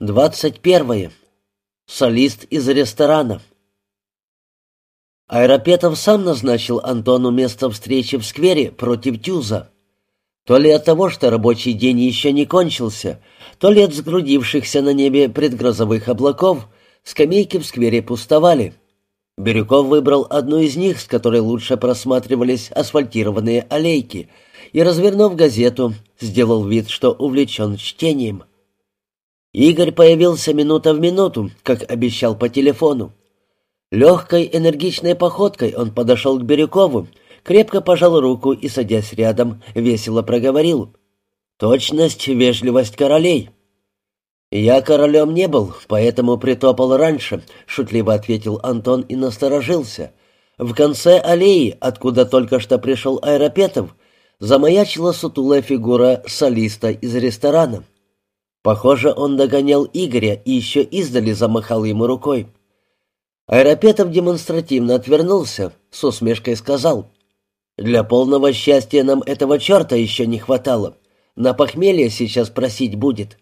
Двадцать первое. Солист из ресторана. Аэропетов сам назначил Антону место встречи в сквере против Тюза. То ли от того, что рабочий день еще не кончился, то ли от сгрудившихся на небе предгрозовых облаков, скамейки в сквере пустовали. Бирюков выбрал одну из них, с которой лучше просматривались асфальтированные аллейки, и, развернув газету, сделал вид, что увлечен чтением. Игорь появился минута в минуту, как обещал по телефону. Легкой, энергичной походкой он подошел к Бирюкову, крепко пожал руку и, садясь рядом, весело проговорил. «Точность, вежливость королей». «Я королем не был, поэтому притопал раньше», — шутливо ответил Антон и насторожился. В конце аллеи, откуда только что пришел Аэропетов, замаячила сутулая фигура солиста из ресторана. Похоже, он догонял Игоря и еще издали замахал ему рукой. Аэропетов демонстративно отвернулся, с усмешкой сказал. «Для полного счастья нам этого черта еще не хватало. На похмелье сейчас просить будет».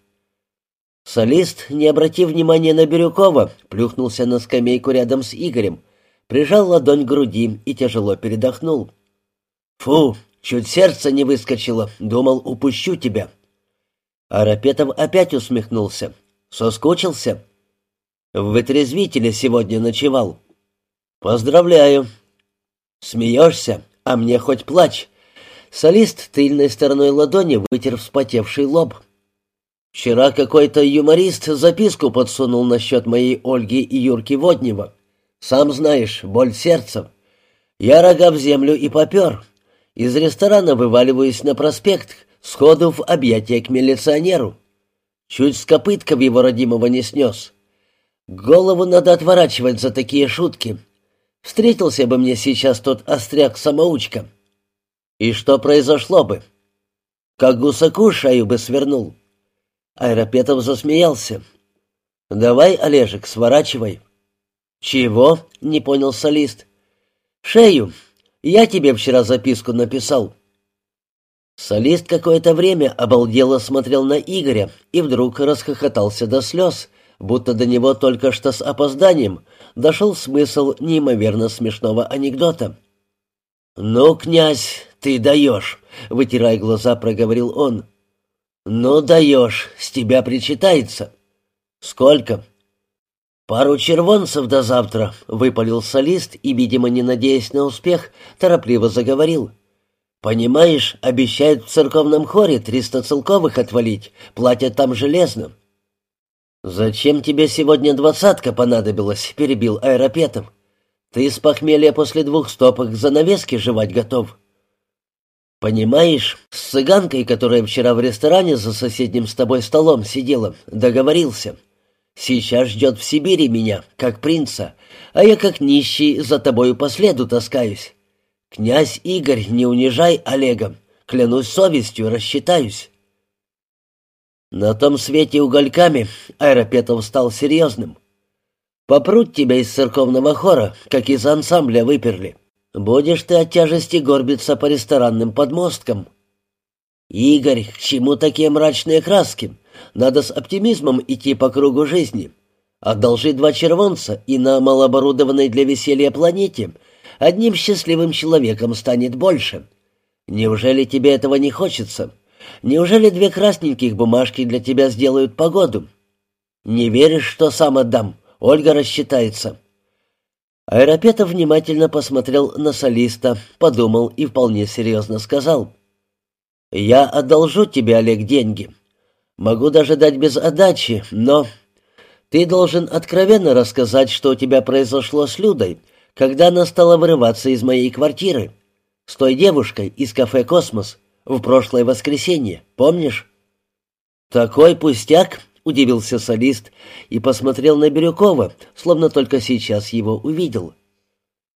Солист, не обратив внимания на Бирюкова, плюхнулся на скамейку рядом с Игорем, прижал ладонь к груди и тяжело передохнул. «Фу, чуть сердце не выскочило, думал, упущу тебя». Арапетов опять усмехнулся. «Соскучился?» «В вытрезвителе сегодня ночевал». «Поздравляю». «Смеешься? А мне хоть плачь». Солист тыльной стороной ладони вытер вспотевший лоб. «Вчера какой-то юморист записку подсунул насчет моей Ольги и Юрки Воднева. Сам знаешь, боль сердца. Я рога в землю и попер. Из ресторана вываливаюсь на проспект, сходу в объятия к милиционеру. Чуть с копытков его родимого не снес. Голову надо отворачивать за такие шутки. Встретился бы мне сейчас тот остряк-самоучка. И что произошло бы? Как гусаку шею бы свернул. Аэропетов засмеялся. «Давай, Олежек, сворачивай». «Чего?» — не понял солист. «Шею. Я тебе вчера записку написал. Солист какое-то время обалдело смотрел на Игоря и вдруг расхохотался до слез, будто до него только что с опозданием дошел смысл неимоверно смешного анекдота. «Ну, князь, ты даешь», — вытирая глаза, проговорил он. «Ну, даешь, с тебя причитается». «Сколько?» «Пару червонцев до завтра», — выпалил солист и, видимо, не надеясь на успех, торопливо заговорил. «Понимаешь, обещают в церковном хоре триста целковых отвалить, платят там железно». «Зачем тебе сегодня двадцатка понадобилась?» — перебил Аэропетов. «Ты с похмелья после двух стопок занавески жевать готов». «Понимаешь, с цыганкой, которая вчера в ресторане за соседним с тобой столом сидела, договорился. Сейчас ждет в Сибири меня, как принца, а я как нищий за тобою по следу таскаюсь. «Князь Игорь, не унижай Олега. Клянусь совестью, рассчитаюсь». На том свете угольками Аэропетов стал серьезным. «Попрут тебя из церковного хора, как из ансамбля выперли. Будешь ты от тяжести горбиться по ресторанным подмосткам». «Игорь, к чему такие мрачные краски? Надо с оптимизмом идти по кругу жизни. Одолжи два червонца, и на малооборудованной для веселья планете — одним счастливым человеком станет больше. Неужели тебе этого не хочется? Неужели две красненьких бумажки для тебя сделают погоду? Не веришь, что сам отдам? Ольга рассчитается». Аэропетов внимательно посмотрел на солиста, подумал и вполне серьезно сказал. «Я одолжу тебе, Олег, деньги. Могу даже дать без отдачи, но...» «Ты должен откровенно рассказать, что у тебя произошло с Людой, когда она стала вырываться из моей квартиры. С той девушкой из кафе «Космос» в прошлое воскресенье, помнишь?» «Такой пустяк!» — удивился солист и посмотрел на Бирюкова, словно только сейчас его увидел.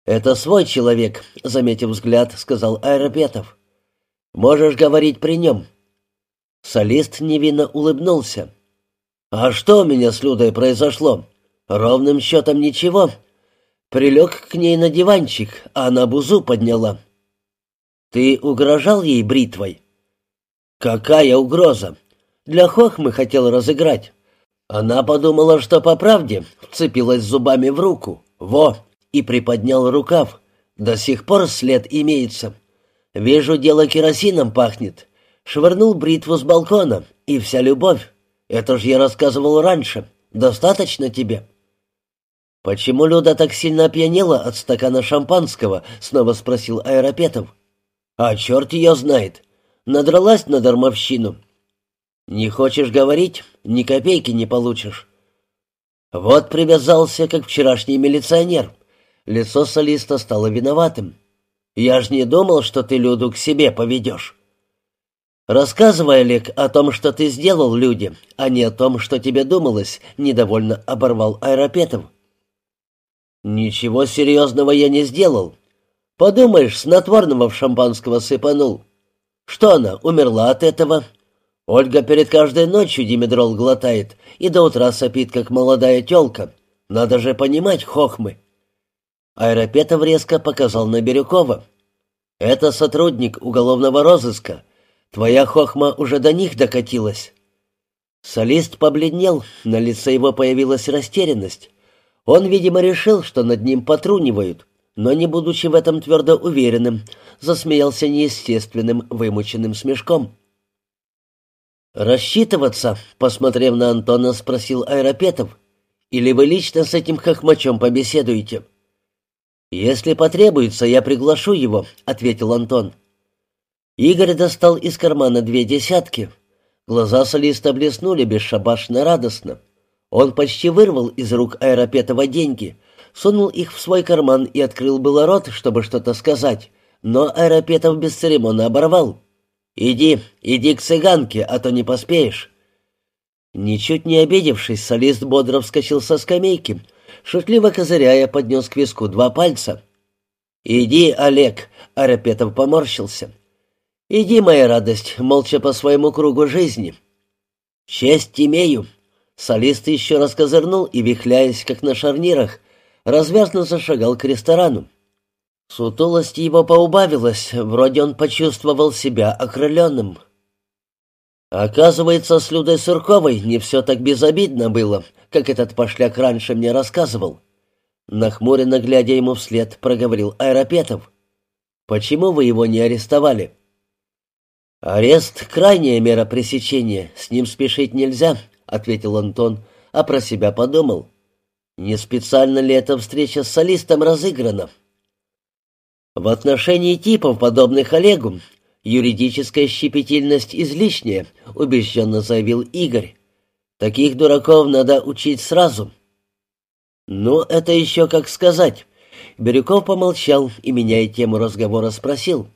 «Это свой человек», — заметив взгляд, сказал Аэропетов. «Можешь говорить при нем». Солист невинно улыбнулся. «А что у меня с Людой произошло? Ровным счетом ничего. Прилег к ней на диванчик, а она бузу подняла. «Ты угрожал ей бритвой?» «Какая угроза? Для хохмы хотел разыграть. Она подумала, что по правде, вцепилась зубами в руку. Во! И приподнял рукав. До сих пор след имеется. Вижу, дело керосином пахнет. Швырнул бритву с балкона, и вся любовь. Это ж я рассказывал раньше. Достаточно тебе?» «Почему Люда так сильно опьянела от стакана шампанского?» — снова спросил Аэропетов. «А черт ее знает. Надралась на дармовщину. Не хочешь говорить, ни копейки не получишь». Вот привязался, как вчерашний милиционер. Лицо солиста стало виноватым. «Я ж не думал, что ты Люду к себе поведешь». «Рассказывай, Олег, о том, что ты сделал люди, а не о том, что тебе думалось», — недовольно оборвал Аэропетов. «Ничего серьезного я не сделал. Подумаешь, снотворного в шампанского сыпанул. Что она, умерла от этого?» Ольга перед каждой ночью димедрол глотает и до утра сопит, как молодая тёлка. Надо же понимать хохмы. Аэропетов резко показал на Бирюкова. «Это сотрудник уголовного розыска. Твоя хохма уже до них докатилась». Солист побледнел, на лице его появилась растерянность. Он, видимо, решил, что над ним потрунивают, но, не будучи в этом твердо уверенным, засмеялся неестественным вымученным смешком. «Рассчитываться?» — посмотрев на Антона, спросил Айропетов. «Или вы лично с этим хохмачом побеседуете?» «Если потребуется, я приглашу его», — ответил Антон. Игорь достал из кармана две десятки. Глаза солиста блеснули бесшабашно радостно. Он почти вырвал из рук Аэропетова деньги, сунул их в свой карман и открыл было рот, чтобы что-то сказать, но Аэропетов бесцеремонно оборвал. «Иди, иди к цыганке, а то не поспеешь». Ничуть не обидевшись, солист бодро вскочил со скамейки, шутливо козыряя, поднес к виску два пальца. «Иди, Олег», — Арапетов поморщился. «Иди, моя радость, молча по своему кругу жизни». «Честь имею», Солист еще раз козырнул и, вихляясь, как на шарнирах, развязно зашагал к ресторану. Сутулость его поубавилась, вроде он почувствовал себя окрыленным. Оказывается, с Людой Сурковой не все так безобидно было, как этот пошляк раньше мне рассказывал. Нахмуренно глядя ему вслед, проговорил Аэропетов. «Почему вы его не арестовали?» «Арест — крайняя мера пресечения, с ним спешить нельзя», — ответил Антон, а про себя подумал. «Не специально ли эта встреча с солистом разыграна?» «В отношении типов, подобных Олегу, юридическая щепетильность излишняя», — убежденно заявил Игорь. «Таких дураков надо учить сразу». «Ну, это еще как сказать». Бирюков помолчал и, меняя тему разговора, спросил.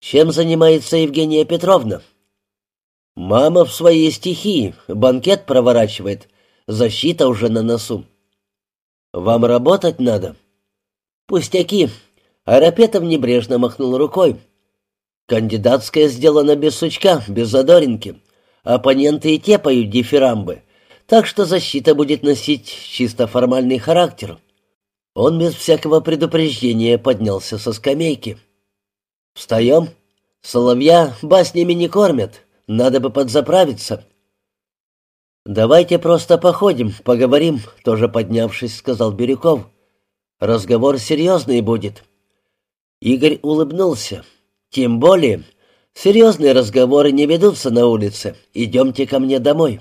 «Чем занимается Евгения Петровна?» Мама в своей стихии, банкет проворачивает, защита уже на носу. Вам работать надо? Пустяки. Арапетов небрежно махнул рукой. Кандидатская сделана без сучка, без задоринки. Оппоненты и те поют дифирамбы, так что защита будет носить чисто формальный характер. Он без всякого предупреждения поднялся со скамейки. «Встаем? Соловья баснями не кормят. Надо бы подзаправиться». «Давайте просто походим, поговорим», — тоже поднявшись, сказал Бирюков. «Разговор серьезный будет». Игорь улыбнулся. «Тем более, серьезные разговоры не ведутся на улице. Идемте ко мне домой».